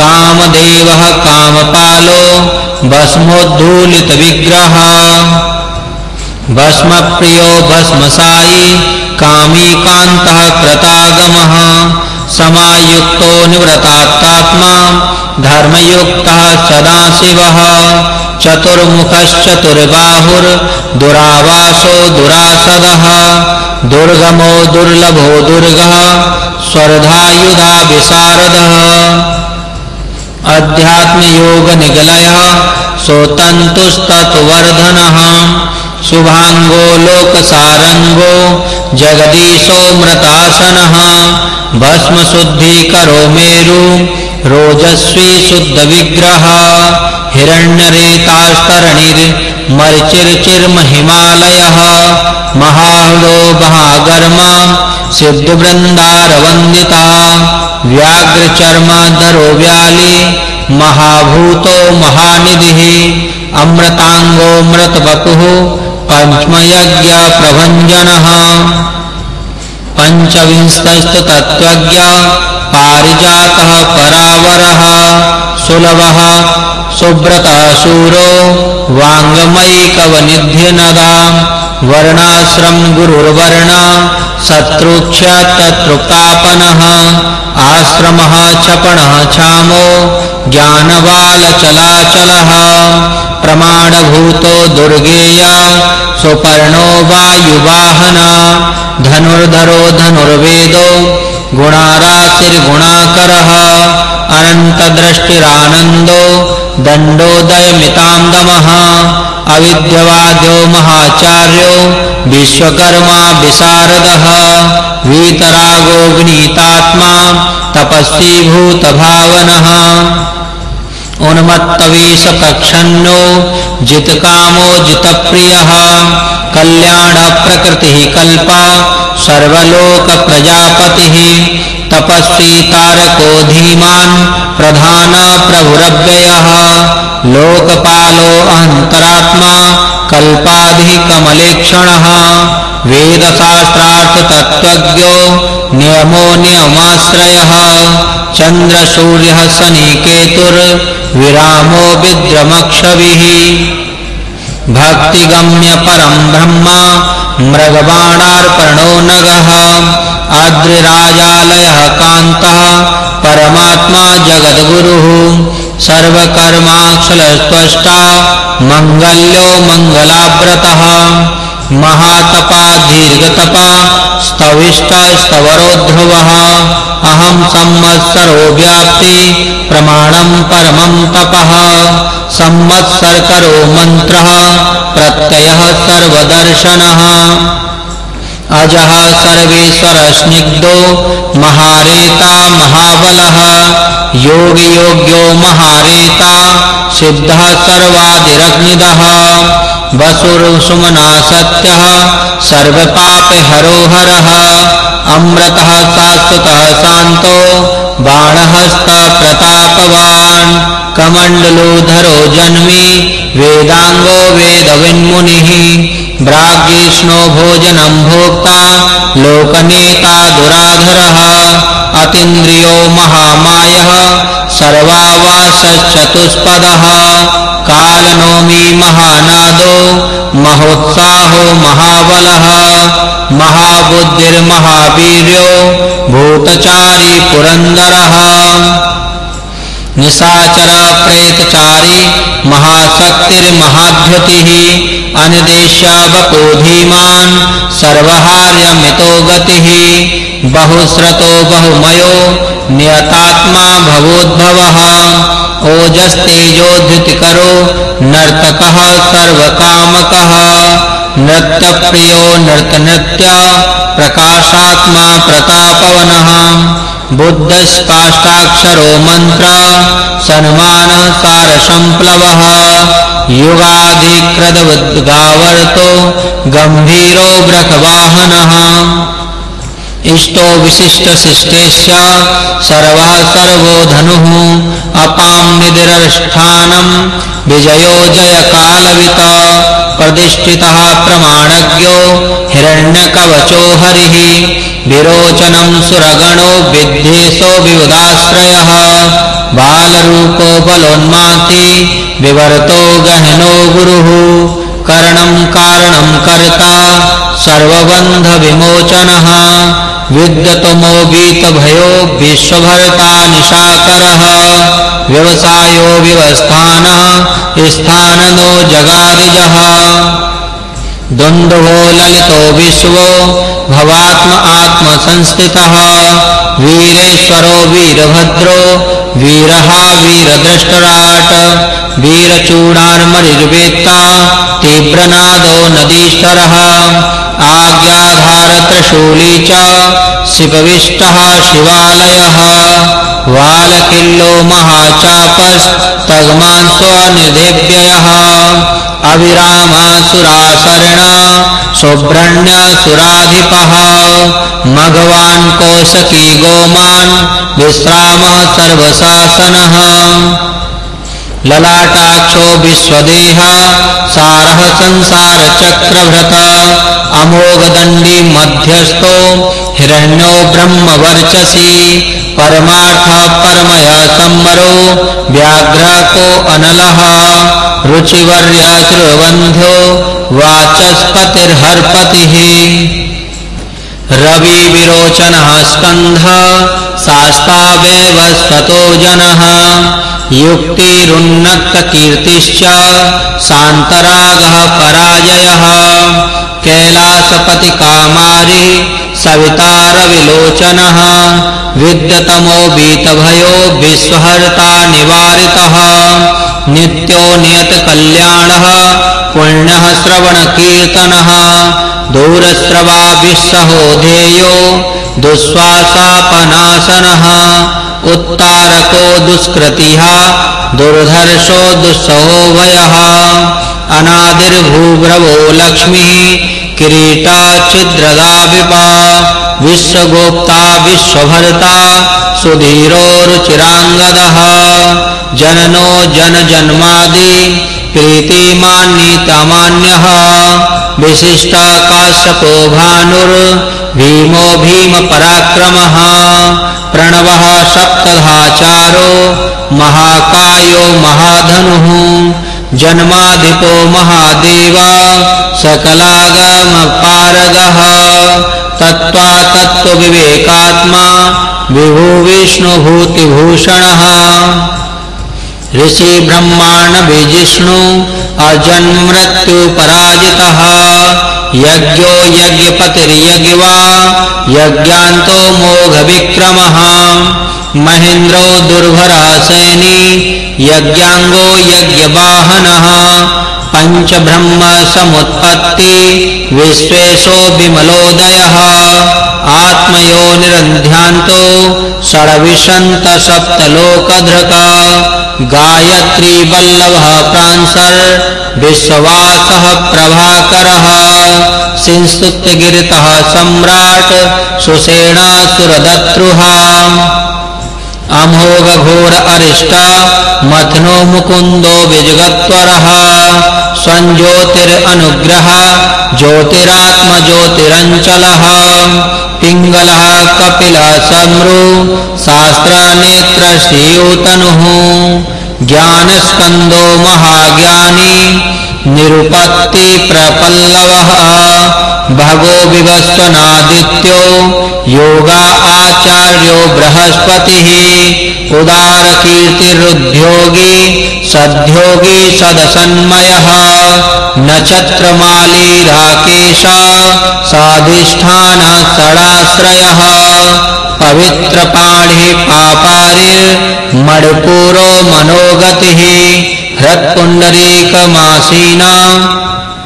कामदेवः कामपालो भस्मोद्धूलितविग्रह। भस्मप्रियो भस्मसायी कामीकान्तः कृतागमः। समायुक्तो निवृतात्मा धर्मयुक्तः सदाशिवः। चतुर्मुखश्चतुर्बाहुर्दुरावासो दुरासदः। दुर्गमो दुर्लभो दुर्गः। स्वर्धायुधा विशारदः अध्यात्मयोगनिगलयः सोतन्तुस्तत्वर्धनः शुभाङ्गो लोकसारङ्गो जगदीशो मृतासनः। भस्मशुद्धीकरो मेरु रोजस्वी शुद्ध विग्रह शुद्धविग्रह। हिरण्यरेतास्तरणिर्मर्चिर्चिर्महिमालयः। महाहृदो महागर्मा सिद्धवृन्दारवन्दिता व्याघ्रचर्मधरो व्याली महाभूतो महानिधिः अमृताङ्गो मृतवपुः पञ्चमयज्ञप्रभञ्जनः पञ्चविंशस्तु तत्त्वज्ञ पारिजातः परावरः सुलभः सुब्रतः शूरो वाङ्गमयिकवनिध्यनदा वर्णाश्रम गुरुर्वर्ण शत्रुक्षतृप्तापनः आश्रमः क्षपणः क्षामो ज्ञानबालचलाचलः प्रमाणभूतो दुर्गेया सुपर्णो वायुवाहना धनुर्धरो धनुर्वेदो गुणाराशिर्गुणाकरः अनन्तदृष्टिरानन्दो दण्डोदयमितान्दमः अविद्यवाद्यो महाचार्यो विश्वकर्मा विशारदः तपस्वी भूतभावनः उन्मत्तवीशप्रच्छन्नो जितकामो जितप्रियः कल्याणप्रकृतिः कल्पा सर्वलोकप्रजापतिः तपस्वी तारको धीमान प्रधान प्रधानप्रभुरव्ययः लोकपालो अहन्तरात्मा कल्पाधिकमलेक्षणः वेदशास्त्रार्थतत्त्वज्ञो नियमो नियमाश्रय। नियमाश्रयः चन्द्रसूर्यः शनिकेतुर्विरामो विद्रमक्षभिः भक्तिगम्य परम ब्रह्म मृगबाणार्पणो नगः। आद्रिराजालयः कान्तः परमात्मा जगद्गुरुः। सर्वकर्माक्षलस्पष्टा मङ्गल्यो मङ्गलाव्रतः महातपा, दीर्घतपा स्तविष्टस्तवरोध्रुवः अहं संवत्सरो व्याप्ति प्रमाणं परमं तपः। संवत्सरकरो मन्त्रः, प्रत्ययः सर्वदर्शनः। अजः सर्वेश्वरस्निग्धो, महारेता, महाबलः। योगियोग्यो महारेता, सिद्धः सर्वादिरग्निदः। वसुरुसुमना सत्यः सर्वपापहरो हरः अमृतः शाश्वतः शान्तो बाणहस्तप्रतापवान् कमण्डलोधरो जन्मी वेदाङ्गो वेदविन्मुनिः भ्राग्येष्णो भोजनं भोक्ता लोकनेता दुराधरः अतीन्द्रियो महामायः सर्वावासश्चतुष्पदः कालनोमी महानादो महोत्साहो महाबलः, महाबुद्धिर्महावीर्यो, भूतचारी पुरन्दरः निशाचर प्रेतचारी, महाशक्तिर्महाद्युतिः अनिदेश्य बको धीमान् सर्वहार्यमितो गतिः बहुश्रतो बहुमयो नियतात्मा भवोद्भवः। ओजस्तेजोद्धृतिकरो नर्तकः सर्वकामकः। नृत्यप्रियो नृत्यनृत्य प्रकाशात्मा प्रतापवनः। बुद्धस्काष्टाक्षरो मन्त्र सन्मानः सारसम्प्लवः युगाधिकृतवद्गावर्तो गम्भीरो व्रखवाहनः इष्टो विशिष्टशिष्टेश्च सर्वः सर्वो धनुः, अपां निधिरष्ठानं विजयो जयकालवित, प्रतिष्ठितः प्रमाणज्ञो, हिरण्यकवचो हरिः, विरोचनं सुरगणो विद्येशो विबुधाश्रयः बाल रूपो बलोन्माति, विवर्तो गहनो गुरुः, करणं कारणं कर्ता सर्वबन्धविमोचनः विद्यतमोगीतभयो विश्वभर्ता निशाकरः व्यवसायो व्यवस्थानः स्थाननो जगादिजः। द्वन्द्वो ललितो विश्वो भवात्म आत्मसंस्थितः। वीरेश्वरो वीरभद्रो वीरहा वीरद्रष्टराट वीरचूडार्मरिर्वेत्ता तीव्रनादो नदीश्वरः। आज्ञाधारत्रशूली च शिवविष्टः शिवालयः। वालकिल्लो महाचापस्तग्मान्स्वनिधेभ्ययः अविरामासुरासरण सुब्रह्ण्यसुराधिपः मघवान् कौशकी गोमान् विश्रामः सर्वशासनः। ललाटाक्षो विश्वदेह, सारः संसारचक्रभृत अमोघदण्डी मध्यस्थो, हिरण्यो ब्रह्मवर्चसी, परमार्थ परमय सम्मरो व्याघ्र को अनलः, रुचिवर्य श्रुवन्ध्यो, वाचस्पतिर्हर्पतिः। रवि विरोचन स्कंध शास्तावेव स्वतो जनः युक्तिरुन्नक्तकीर्तिश्च शान्तरागः पराजयः। कैलासपतिकामारि सवितारविलोचनः विद्यतमो बीतभयो विश्वहर्ता निवारितः नित्यो नियतकल्याणः पुण्यः श्रवणकीर्तनः दूरस्रवा विस्सहो धेयो दुःश्वासापनाशनः उत्तारको दुष्कृतिः दुर्धर्षो दुस्सहो वयः अनादिर्भूभ्रवो लक्ष्मीः किरीटा छिद्रदा विपा, विश्वगोप्ता विश्वभर्ता सुधीरो रुचिराङ्गदः जननो जनजन्मादि प्रीतिमान्यतमान्यः विशिष्टा काश्यपो भानुर्भीमो भीमपराक्रमः, प्रणवः सप्तधाचारो, महाकायो महाधनुः जन्माधिपो महादेवा सकलागमपारगः तत्त्वा तत्त्वविवेकात्मा विभुविष्णुभूतिभूषणः ऋषिब्रह्माण विजिष्णु अजन्मृत्युपराजितः यज्ञो यज्ञपतिर्यज्ञवा यज्ञान्तो मोघविक्रमः। महेन्द्रो दुर्भरः सेनी यज्ञाङ्गो यज्ञवाहनः पञ्चब्रह्म समुत्पत्ति विश्वेशो विमलोदयः। आत्मयो निरन्ध्यान्तो षड्विशन्त सप्त गायत्री वल्लभः प्रांसर् विश्ववासः प्रभाकरः। संस्तुत्यगिरितः सम्राट् सुसेणासुरदत्रुः अमोघ घोर अरिष्ट, मथनो मुकुंदो विजगत्वरः स्वज्योतिरनुग्रह ज्योतिरात्म ज्योतिरञ्चलः पिङ्गलः कपिलः समृ शास्त्रनेत्र श्रीयूतनुः, ज्ञानस्कन्दो महाज्ञानी निरुपत्ति प्रपल्लवः। भगो विवस्वनादित्यो योगा आचार्यो बृहस्पतिः। उदारकीर्तिरुद्योगी सद्योगी सदसन्मयः। नक्षत्रमाली राकेश साधिष्ठानः षडाश्रयः पवित्रपाणिः पापारिर्मणिपुरो मनोगतिः हृत्पुण्डरीकमासीना